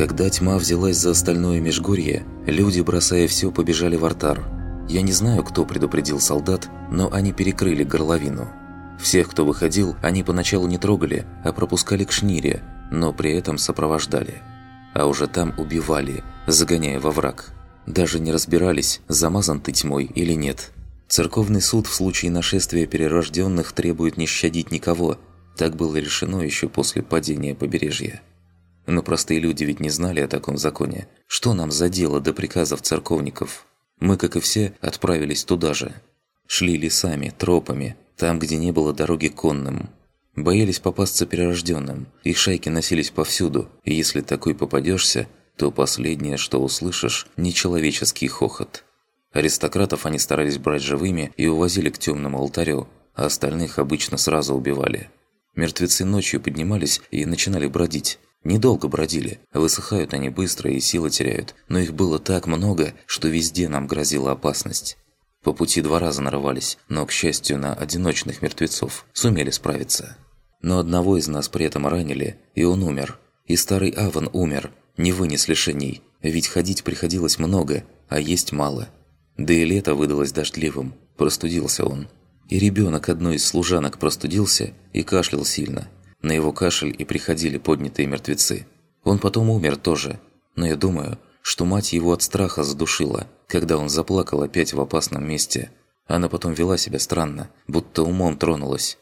Когда тьма взялась за остальное межгорье, люди, бросая все, побежали в артар. Я не знаю, кто предупредил солдат, но они перекрыли горловину. Всех, кто выходил, они поначалу не трогали, а пропускали к шнире, но при этом сопровождали. А уже там убивали, загоняя во враг. Даже не разбирались, замазан ты тьмой или нет. Церковный суд в случае нашествия перерожденных требует не щадить никого. Так было решено еще после падения побережья. Но простые люди ведь не знали о таком законе. Что нам за дело до приказов церковников? Мы, как и все, отправились туда же. Шли лесами, тропами, там, где не было дороги конным. Боялись попасться перерожденным. Их шайки носились повсюду, и если такой попадешься, то последнее, что услышишь – нечеловеческий хохот. Аристократов они старались брать живыми и увозили к темному алтарю, а остальных обычно сразу убивали. Мертвецы ночью поднимались и начинали бродить. Недолго бродили, высыхают они быстро и силы теряют, но их было так много, что везде нам грозила опасность. По пути два раза нарывались, но, к счастью, на одиночных мертвецов сумели справиться. Но одного из нас при этом ранили, и он умер. И старый Аван умер, не вынес лишений, ведь ходить приходилось много, а есть мало. Да и лето выдалось дождливым, простудился он. И ребенок одной из служанок простудился и кашлял сильно – на его кашель и приходили поднятые мертвецы. Он потом умер тоже, но я думаю, что мать его от страха задушила, когда он заплакал опять в опасном месте. Она потом вела себя странно, будто умом тронулась.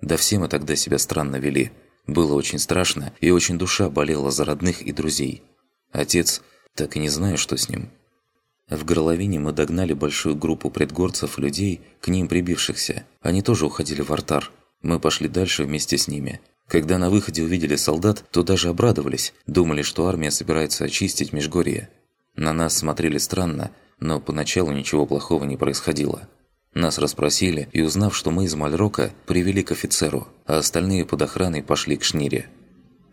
Да все мы тогда себя странно вели. Было очень страшно, и очень душа болела за родных и друзей. Отец, так и не знаю, что с ним. В горловине мы догнали большую группу предгорцев людей, к ним прибившихся. Они тоже уходили в артар. Мы пошли дальше вместе с ними. Когда на выходе увидели солдат, то даже обрадовались, думали, что армия собирается очистить Межгорье. На нас смотрели странно, но поначалу ничего плохого не происходило. Нас расспросили и, узнав, что мы из Мальрока, привели к офицеру, а остальные под охраной пошли к Шнире.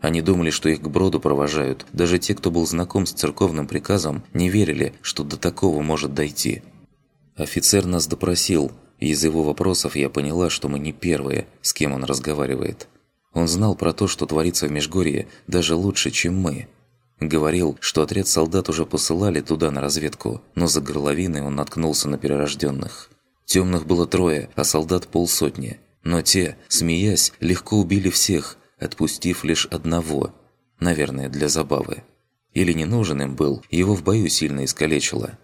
Они думали, что их к броду провожают. Даже те, кто был знаком с церковным приказом, не верили, что до такого может дойти. Офицер нас допросил, и из его вопросов я поняла, что мы не первые, с кем он разговаривает. Он знал про то, что творится в Межгорье, даже лучше, чем мы. Говорил, что отряд солдат уже посылали туда на разведку, но за горловиной он наткнулся на перерожденных. Темных было трое, а солдат полсотни. Но те, смеясь, легко убили всех, отпустив лишь одного. Наверное, для забавы. Или не нужен им был, его в бою сильно искалечило.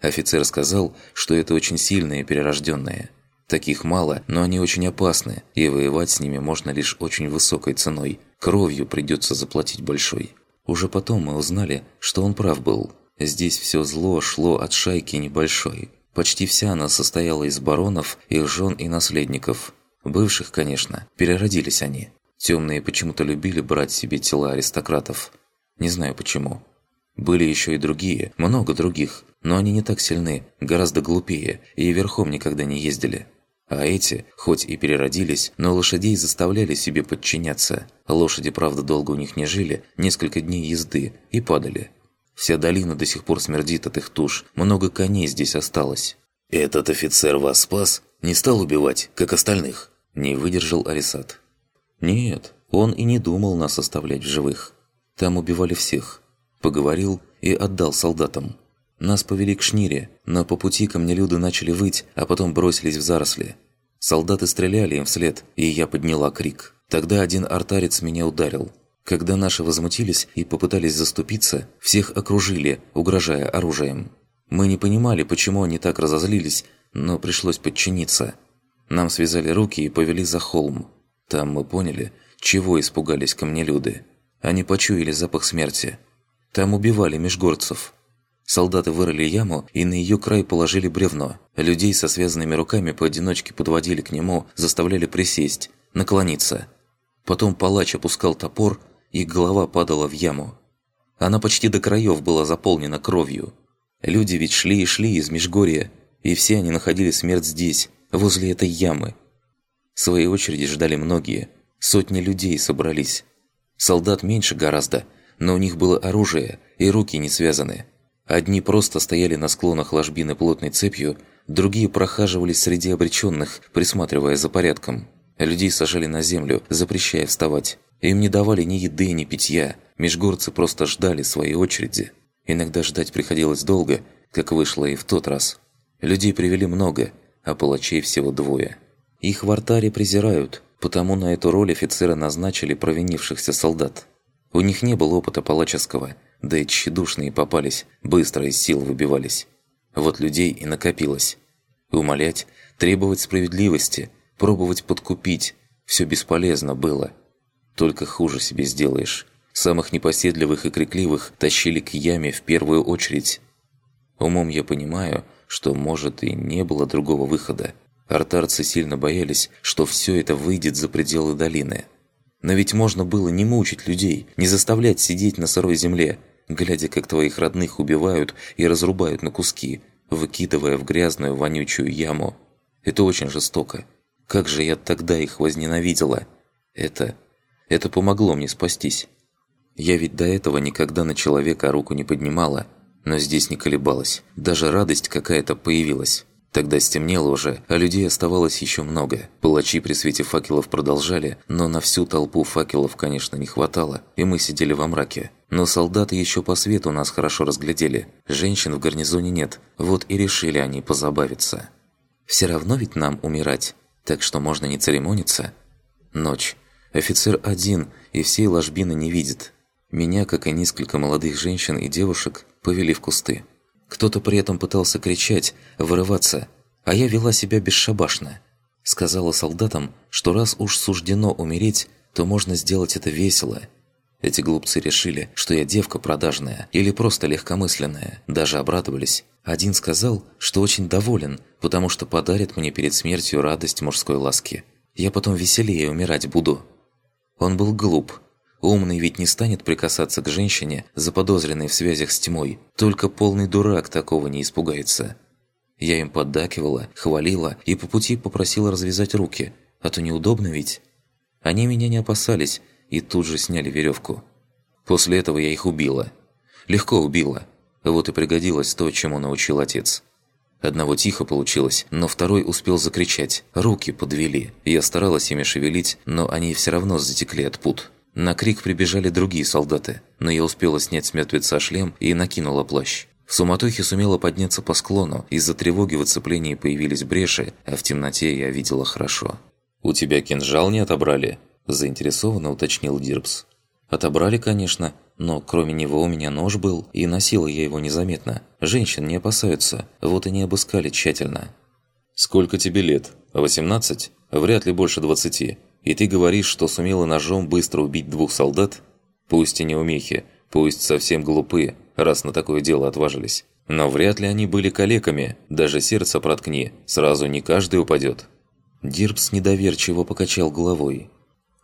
Офицер сказал, что это очень сильные перерожденные – Таких мало, но они очень опасны, и воевать с ними можно лишь очень высокой ценой. Кровью придется заплатить большой. Уже потом мы узнали, что он прав был. Здесь все зло шло от шайки небольшой. Почти вся она состояла из баронов, их жен и наследников. Бывших, конечно, переродились они. Темные почему-то любили брать себе тела аристократов. Не знаю почему. Были еще и другие, много других, но они не так сильны, гораздо глупее и верхом никогда не ездили. А эти, хоть и переродились, но лошадей заставляли себе подчиняться. Лошади, правда, долго у них не жили, несколько дней езды, и падали. Вся долина до сих пор смердит от их туш, много коней здесь осталось. «Этот офицер вас спас? Не стал убивать, как остальных?» Не выдержал Арисат. «Нет, он и не думал нас оставлять в живых. Там убивали всех. Поговорил и отдал солдатам. Нас повели к шнире, но по пути ко мне люди начали выть, а потом бросились в заросли. Солдаты стреляли им вслед, и я подняла крик. Тогда один артарец меня ударил. Когда наши возмутились и попытались заступиться, всех окружили, угрожая оружием. Мы не понимали, почему они так разозлились, но пришлось подчиниться. Нам связали руки и повели за холм. Там мы поняли, чего испугались камнелюды. Они почуяли запах смерти. Там убивали межгорцев. Солдаты вырыли яму и на ее край положили бревно. Людей со связанными руками поодиночке подводили к нему, заставляли присесть, наклониться. Потом палач опускал топор, и голова падала в яму. Она почти до краев была заполнена кровью. Люди ведь шли и шли из Межгорья, и все они находили смерть здесь, возле этой ямы. В своей очереди ждали многие. Сотни людей собрались. Солдат меньше гораздо, но у них было оружие, и руки не связаны. Одни просто стояли на склонах ложбины плотной цепью, другие прохаживались среди обреченных, присматривая за порядком. Людей сажали на землю, запрещая вставать. Им не давали ни еды, ни питья. Межгорцы просто ждали своей очереди. Иногда ждать приходилось долго, как вышло и в тот раз. Людей привели много, а палачей всего двое. Их в артаре презирают, потому на эту роль офицера назначили провинившихся солдат. У них не было опыта палаческого, да и тщедушные попались, быстро из сил выбивались. Вот людей и накопилось. Умолять, требовать справедливости, пробовать подкупить – все бесполезно было. Только хуже себе сделаешь. Самых непоседливых и крикливых тащили к яме в первую очередь. Умом я понимаю, что, может, и не было другого выхода. Артарцы сильно боялись, что все это выйдет за пределы долины. Но ведь можно было не мучить людей, не заставлять сидеть на сырой земле, глядя, как твоих родных убивают и разрубают на куски, выкидывая в грязную вонючую яму. Это очень жестоко. Как же я тогда их возненавидела. Это... это помогло мне спастись. Я ведь до этого никогда на человека руку не поднимала, но здесь не колебалась. Даже радость какая-то появилась. Тогда стемнело уже, а людей оставалось еще много. Палачи при свете факелов продолжали, но на всю толпу факелов, конечно, не хватало, и мы сидели во мраке. Но солдаты еще по свету нас хорошо разглядели. Женщин в гарнизоне нет, вот и решили они позабавиться. Все равно ведь нам умирать, так что можно не церемониться. Ночь. Офицер один, и всей ложбины не видит. Меня, как и несколько молодых женщин и девушек, повели в кусты. Кто-то при этом пытался кричать, вырываться, а я вела себя бесшабашно. Сказала солдатам, что раз уж суждено умереть, то можно сделать это весело. Эти глупцы решили, что я девка продажная или просто легкомысленная, даже обрадовались. Один сказал, что очень доволен, потому что подарит мне перед смертью радость мужской ласки. Я потом веселее умирать буду. Он был глуп, Умный ведь не станет прикасаться к женщине, заподозренной в связях с тьмой. Только полный дурак такого не испугается. Я им поддакивала, хвалила и по пути попросила развязать руки, а то неудобно ведь. Они меня не опасались и тут же сняли веревку. После этого я их убила. Легко убила. Вот и пригодилось то, чему научил отец. Одного тихо получилось, но второй успел закричать. Руки подвели. Я старалась ими шевелить, но они все равно затекли от пут. На крик прибежали другие солдаты, но я успела снять с мертвеца шлем и накинула плащ. В суматохе сумела подняться по склону, из-за тревоги в оцеплении появились бреши, а в темноте я видела хорошо. «У тебя кинжал не отобрали?» – заинтересованно уточнил Дирбс. «Отобрали, конечно, но кроме него у меня нож был, и носила я его незаметно. Женщин не опасаются, вот и не обыскали тщательно». «Сколько тебе лет? 18? Вряд ли больше 20. И ты говоришь, что сумела ножом быстро убить двух солдат? Пусть и не умехи, пусть совсем глупые, раз на такое дело отважились. Но вряд ли они были калеками, даже сердце проткни, сразу не каждый упадет. Дирбс недоверчиво покачал головой.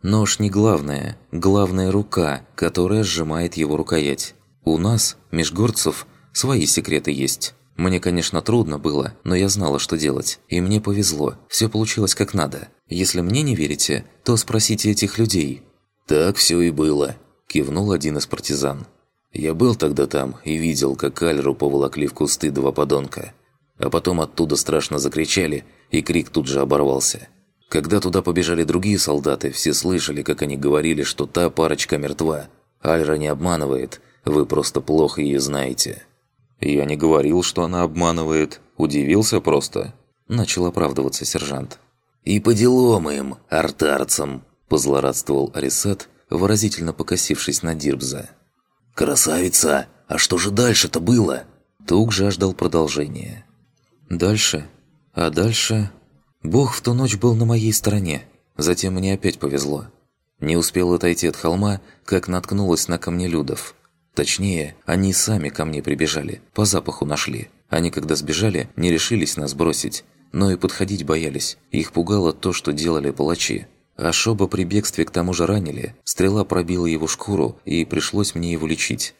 Нож не главное, главная рука, которая сжимает его рукоять. У нас, межгорцев, свои секреты есть. Мне, конечно, трудно было, но я знала, что делать. И мне повезло. Все получилось как надо. Если мне не верите, то спросите этих людей». «Так все и было», – кивнул один из партизан. «Я был тогда там и видел, как Альру поволокли в кусты два подонка. А потом оттуда страшно закричали, и крик тут же оборвался. Когда туда побежали другие солдаты, все слышали, как они говорили, что та парочка мертва. Альра не обманывает, вы просто плохо ее знаете». «Я не говорил, что она обманывает. Удивился просто». Начал оправдываться сержант. «И по делам им, артарцам», – позлорадствовал Арисат, выразительно покосившись на Дирбза. «Красавица! А что же дальше-то было?» Тук жаждал продолжения. «Дальше? А дальше...» Бог в ту ночь был на моей стороне. Затем мне опять повезло. Не успел отойти от холма, как наткнулась на камнелюдов. Точнее, они сами ко мне прибежали, по запаху нашли. Они, когда сбежали, не решились нас бросить, но и подходить боялись. Их пугало то, что делали палачи. А Шоба при бегстве к тому же ранили, стрела пробила его шкуру, и пришлось мне его лечить.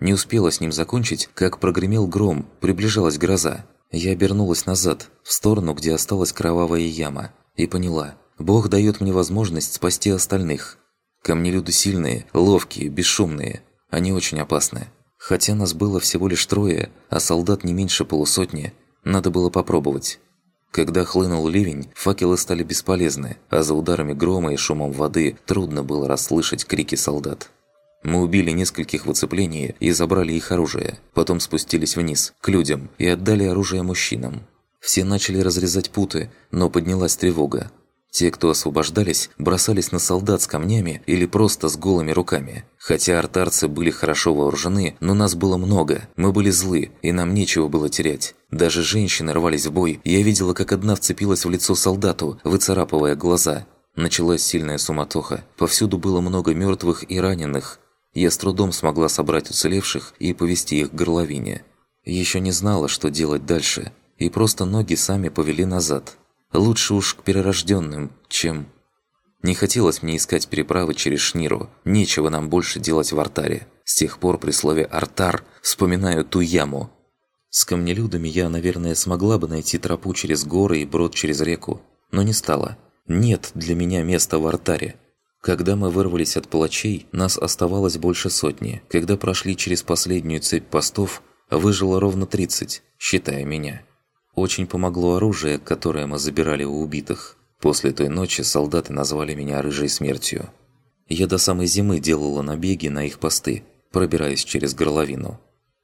Не успела с ним закончить, как прогремел гром, приближалась гроза. Я обернулась назад, в сторону, где осталась кровавая яма, и поняла, Бог дает мне возможность спасти остальных. Камнелюды сильные, ловкие, бесшумные – они очень опасны. Хотя нас было всего лишь трое, а солдат не меньше полусотни, надо было попробовать. Когда хлынул ливень, факелы стали бесполезны, а за ударами грома и шумом воды трудно было расслышать крики солдат. Мы убили нескольких в оцеплении и забрали их оружие. Потом спустились вниз, к людям, и отдали оружие мужчинам. Все начали разрезать путы, но поднялась тревога. Те, кто освобождались, бросались на солдат с камнями или просто с голыми руками. Хотя артарцы были хорошо вооружены, но нас было много, мы были злы, и нам нечего было терять. Даже женщины рвались в бой, я видела, как одна вцепилась в лицо солдату, выцарапывая глаза. Началась сильная суматоха, повсюду было много мертвых и раненых. Я с трудом смогла собрать уцелевших и повести их к горловине. Еще не знала, что делать дальше, и просто ноги сами повели назад. Лучше уж к перерожденным, чем... Не хотелось мне искать переправы через Шниру. Нечего нам больше делать в артаре. С тех пор при слове «артар» вспоминаю ту яму. С камнелюдами я, наверное, смогла бы найти тропу через горы и брод через реку. Но не стала. Нет для меня места в артаре. Когда мы вырвались от палачей, нас оставалось больше сотни. Когда прошли через последнюю цепь постов, выжило ровно 30, считая меня. Очень помогло оружие, которое мы забирали у убитых. После той ночи солдаты назвали меня «рыжей смертью». Я до самой зимы делала набеги на их посты, пробираясь через горловину.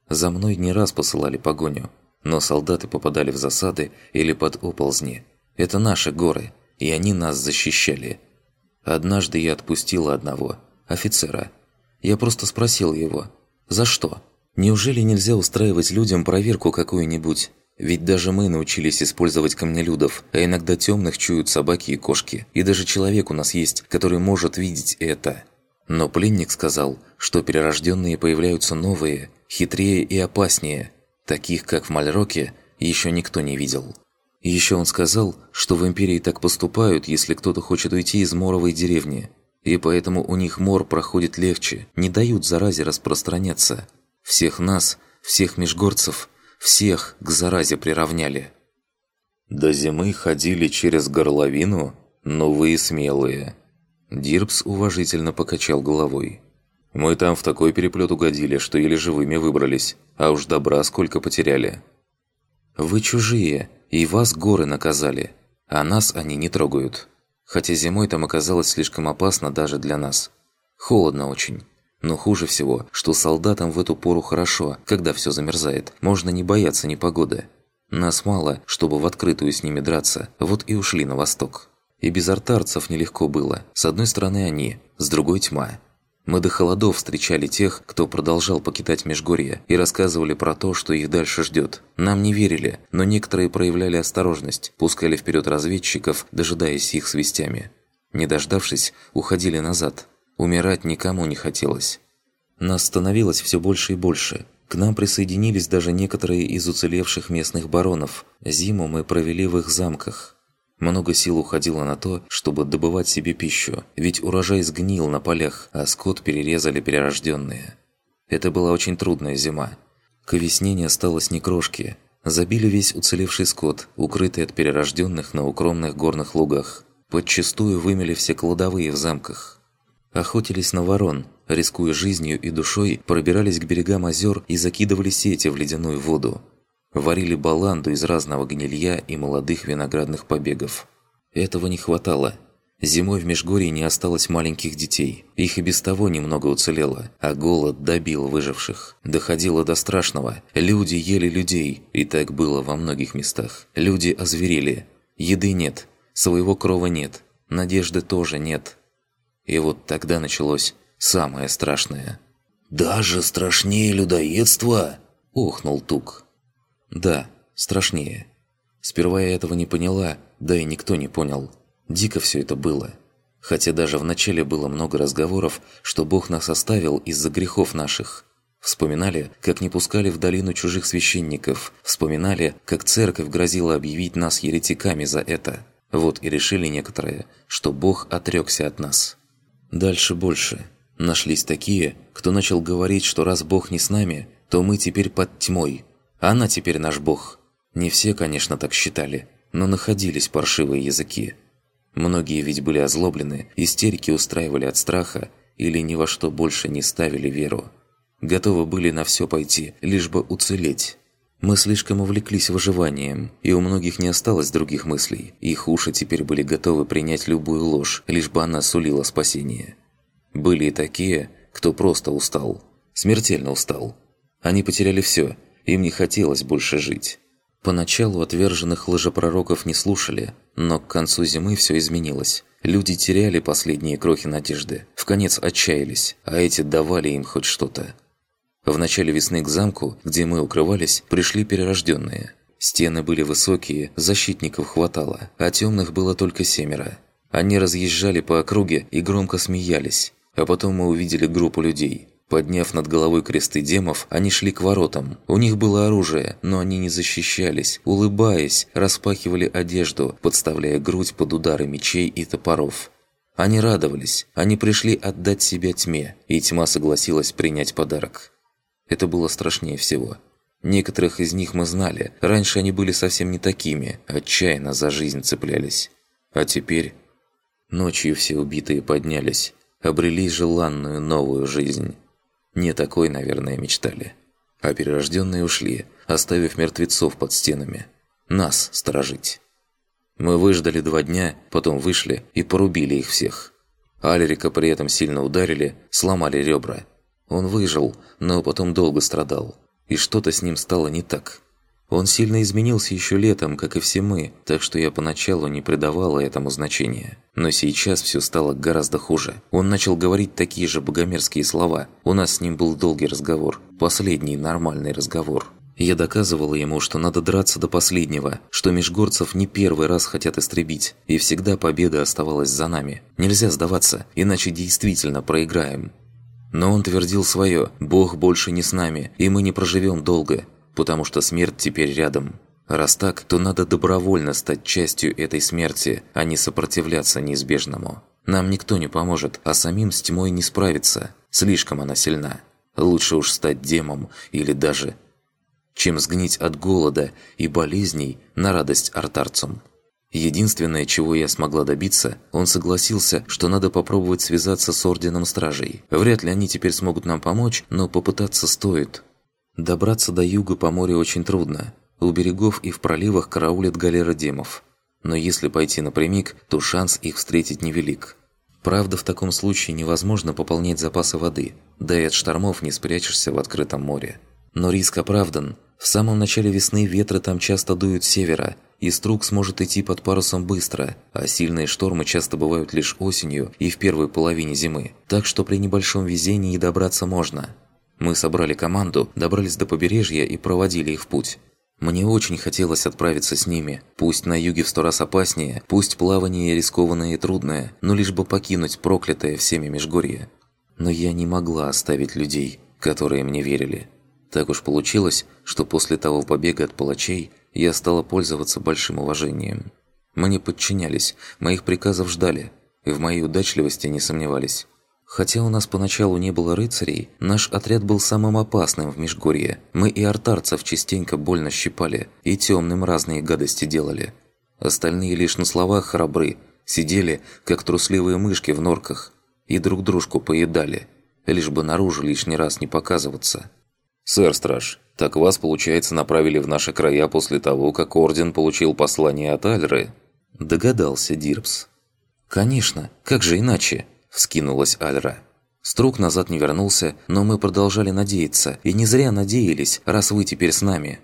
За мной не раз посылали погоню, но солдаты попадали в засады или под оползни. Это наши горы, и они нас защищали. Однажды я отпустила одного, офицера. Я просто спросил его, за что? Неужели нельзя устраивать людям проверку какую-нибудь? Ведь даже мы научились использовать камнелюдов, а иногда темных чуют собаки и кошки. И даже человек у нас есть, который может видеть это. Но пленник сказал, что перерожденные появляются новые, хитрее и опаснее. Таких, как в Мальроке, еще никто не видел. Еще он сказал, что в Империи так поступают, если кто-то хочет уйти из моровой деревни. И поэтому у них мор проходит легче, не дают заразе распространяться. Всех нас, всех межгорцев – всех к заразе приравняли. До зимы ходили через горловину, но вы смелые. Дирбс уважительно покачал головой. Мы там в такой переплет угодили, что еле живыми выбрались, а уж добра сколько потеряли. Вы чужие, и вас горы наказали, а нас они не трогают. Хотя зимой там оказалось слишком опасно даже для нас. Холодно очень. Но хуже всего, что солдатам в эту пору хорошо, когда все замерзает. Можно не бояться непогоды. Нас мало, чтобы в открытую с ними драться, вот и ушли на восток. И без артарцев нелегко было. С одной стороны они, с другой тьма. Мы до холодов встречали тех, кто продолжал покидать Межгорье, и рассказывали про то, что их дальше ждет. Нам не верили, но некоторые проявляли осторожность, пускали вперед разведчиков, дожидаясь их с вестями. Не дождавшись, уходили назад – Умирать никому не хотелось. Нас становилось все больше и больше. К нам присоединились даже некоторые из уцелевших местных баронов. Зиму мы провели в их замках. Много сил уходило на то, чтобы добывать себе пищу, ведь урожай сгнил на полях, а скот перерезали перерожденные. Это была очень трудная зима. К весне не осталось ни крошки. Забили весь уцелевший скот, укрытый от перерожденных на укромных горных лугах. Подчастую вымели все кладовые в замках. Охотились на ворон, рискуя жизнью и душой, пробирались к берегам озер и закидывали сети в ледяную воду. Варили баланду из разного гнилья и молодых виноградных побегов. Этого не хватало. Зимой в Межгорье не осталось маленьких детей. Их и без того немного уцелело, а голод добил выживших. Доходило до страшного. Люди ели людей, и так было во многих местах. Люди озверели. Еды нет, своего крова нет, надежды тоже нет. И вот тогда началось самое страшное. «Даже страшнее людоедства?» – ухнул Тук. «Да, страшнее. Сперва я этого не поняла, да и никто не понял. Дико все это было. Хотя даже вначале было много разговоров, что Бог нас оставил из-за грехов наших. Вспоминали, как не пускали в долину чужих священников. Вспоминали, как церковь грозила объявить нас еретиками за это. Вот и решили некоторые, что Бог отрекся от нас». Дальше больше. Нашлись такие, кто начал говорить, что раз Бог не с нами, то мы теперь под тьмой. Она теперь наш Бог. Не все, конечно, так считали, но находились паршивые языки. Многие ведь были озлоблены, истерики устраивали от страха или ни во что больше не ставили веру. Готовы были на все пойти, лишь бы уцелеть. Мы слишком увлеклись выживанием, и у многих не осталось других мыслей. Их уши теперь были готовы принять любую ложь, лишь бы она сулила спасение. Были и такие, кто просто устал. Смертельно устал. Они потеряли все, им не хотелось больше жить. Поначалу отверженных лжепророков не слушали, но к концу зимы все изменилось. Люди теряли последние крохи надежды, в конец отчаялись, а эти давали им хоть что-то. В начале весны к замку, где мы укрывались, пришли перерожденные. Стены были высокие, защитников хватало, а темных было только семеро. Они разъезжали по округе и громко смеялись. А потом мы увидели группу людей. Подняв над головой кресты демов, они шли к воротам. У них было оружие, но они не защищались. Улыбаясь, распахивали одежду, подставляя грудь под удары мечей и топоров. Они радовались, они пришли отдать себя тьме, и тьма согласилась принять подарок. Это было страшнее всего. Некоторых из них мы знали, раньше они были совсем не такими, отчаянно за жизнь цеплялись. А теперь... Ночью все убитые поднялись, обрели желанную новую жизнь. Не такой, наверное, мечтали. А перерожденные ушли, оставив мертвецов под стенами. Нас сторожить. Мы выждали два дня, потом вышли и порубили их всех. Алерика при этом сильно ударили, сломали ребра. Он выжил, но потом долго страдал и что-то с ним стало не так. Он сильно изменился еще летом, как и все мы, так что я поначалу не придавала этому значения. Но сейчас все стало гораздо хуже. Он начал говорить такие же богомерзкие слова. У нас с ним был долгий разговор. Последний нормальный разговор. Я доказывала ему, что надо драться до последнего, что межгорцев не первый раз хотят истребить, и всегда победа оставалась за нами. Нельзя сдаваться, иначе действительно проиграем. Но он твердил свое «Бог больше не с нами, и мы не проживем долго, потому что смерть теперь рядом». Раз так, то надо добровольно стать частью этой смерти, а не сопротивляться неизбежному. Нам никто не поможет, а самим с тьмой не справиться. Слишком она сильна. Лучше уж стать демом или даже... чем сгнить от голода и болезней на радость артарцам. Единственное, чего я смогла добиться, он согласился, что надо попробовать связаться с Орденом Стражей. Вряд ли они теперь смогут нам помочь, но попытаться стоит. Добраться до юга по морю очень трудно. У берегов и в проливах караулят галеры демов. Но если пойти напрямик, то шанс их встретить невелик. Правда, в таком случае невозможно пополнять запасы воды, да и от штормов не спрячешься в открытом море. Но риск оправдан. В самом начале весны ветры там часто дуют с севера, и струк сможет идти под парусом быстро, а сильные штормы часто бывают лишь осенью и в первой половине зимы, так что при небольшом везении добраться можно. Мы собрали команду, добрались до побережья и проводили их в путь. Мне очень хотелось отправиться с ними, пусть на юге в сто раз опаснее, пусть плавание рискованное и трудное, но лишь бы покинуть проклятое всеми Межгорье. Но я не могла оставить людей, которые мне верили. Так уж получилось, что после того побега от палачей я стала пользоваться большим уважением. Мне подчинялись, моих приказов ждали, и в моей удачливости не сомневались. Хотя у нас поначалу не было рыцарей, наш отряд был самым опасным в Межгорье. Мы и артарцев частенько больно щипали, и темным разные гадости делали. Остальные лишь на словах храбры, сидели, как трусливые мышки в норках, и друг дружку поедали, лишь бы наружу лишний раз не показываться. «Сэр Страж, так вас, получается, направили в наши края после того, как Орден получил послание от Альры?» Догадался Дирбс. «Конечно, как же иначе?» – вскинулась Альра. Струк назад не вернулся, но мы продолжали надеяться, и не зря надеялись, раз вы теперь с нами.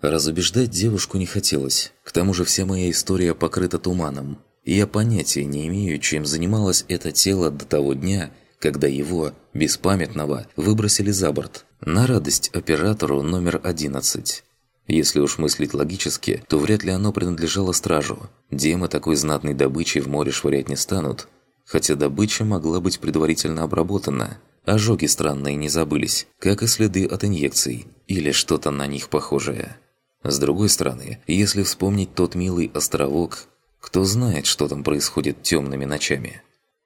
Разубеждать девушку не хотелось, к тому же вся моя история покрыта туманом, и я понятия не имею, чем занималось это тело до того дня, когда его, беспамятного, выбросили за борт. На радость оператору номер 11. Если уж мыслить логически, то вряд ли оно принадлежало стражу. Демы такой знатной добычи в море швырять не станут. Хотя добыча могла быть предварительно обработана. Ожоги странные не забылись, как и следы от инъекций, или что-то на них похожее. С другой стороны, если вспомнить тот милый островок, кто знает, что там происходит темными ночами.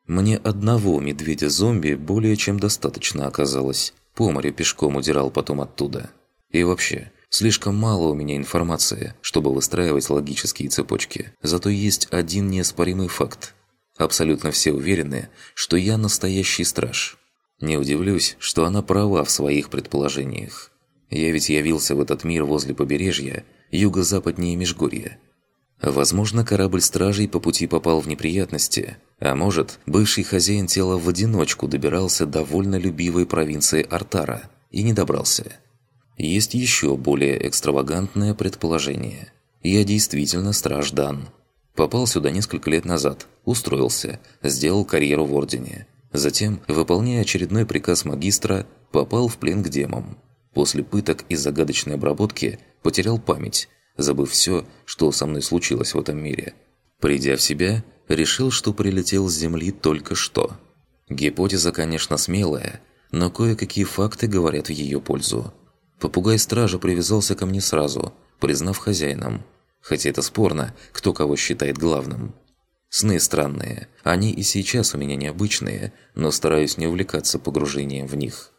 Мне одного медведя-зомби более чем достаточно оказалось. По морю пешком удирал потом оттуда. И вообще, слишком мало у меня информации, чтобы выстраивать логические цепочки. Зато есть один неоспоримый факт. Абсолютно все уверены, что я настоящий страж. Не удивлюсь, что она права в своих предположениях. Я ведь явился в этот мир возле побережья, юго-западнее Межгорья. Возможно, корабль стражей по пути попал в неприятности, А может, бывший хозяин тела в одиночку добирался до вольно любивой провинции Артара и не добрался. Есть еще более экстравагантное предположение. Я действительно страж Дан. Попал сюда несколько лет назад, устроился, сделал карьеру в Ордене. Затем, выполняя очередной приказ магистра, попал в плен к демам. После пыток и загадочной обработки потерял память, забыв все, что со мной случилось в этом мире. Придя в себя, решил, что прилетел с Земли только что. Гипотеза, конечно, смелая, но кое-какие факты говорят в ее пользу. Попугай-стража привязался ко мне сразу, признав хозяином. Хотя это спорно, кто кого считает главным. Сны странные, они и сейчас у меня необычные, но стараюсь не увлекаться погружением в них.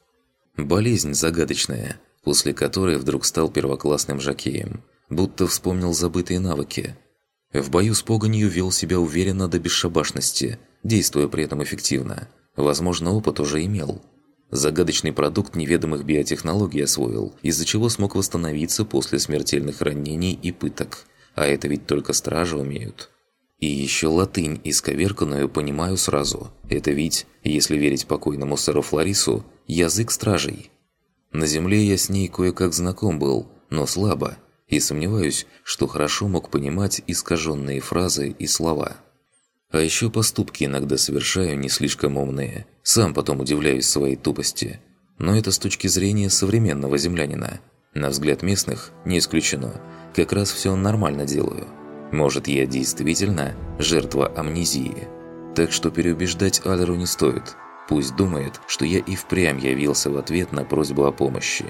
Болезнь загадочная, после которой вдруг стал первоклассным жокеем, будто вспомнил забытые навыки. В бою с погонью вел себя уверенно до бесшабашности, действуя при этом эффективно. Возможно, опыт уже имел. Загадочный продукт неведомых биотехнологий освоил, из-за чего смог восстановиться после смертельных ранений и пыток. А это ведь только стражи умеют. И еще латынь исковерканную понимаю сразу. Это ведь, если верить покойному сэру Флорису, язык стражей. На земле я с ней кое-как знаком был, но слабо, и сомневаюсь, что хорошо мог понимать искаженные фразы и слова. А еще поступки иногда совершаю не слишком умные. Сам потом удивляюсь своей тупости. Но это с точки зрения современного землянина. На взгляд местных, не исключено, как раз все нормально делаю. Может, я действительно жертва амнезии. Так что переубеждать Алеру не стоит – Пусть думает, что я и впрямь явился в ответ на просьбу о помощи.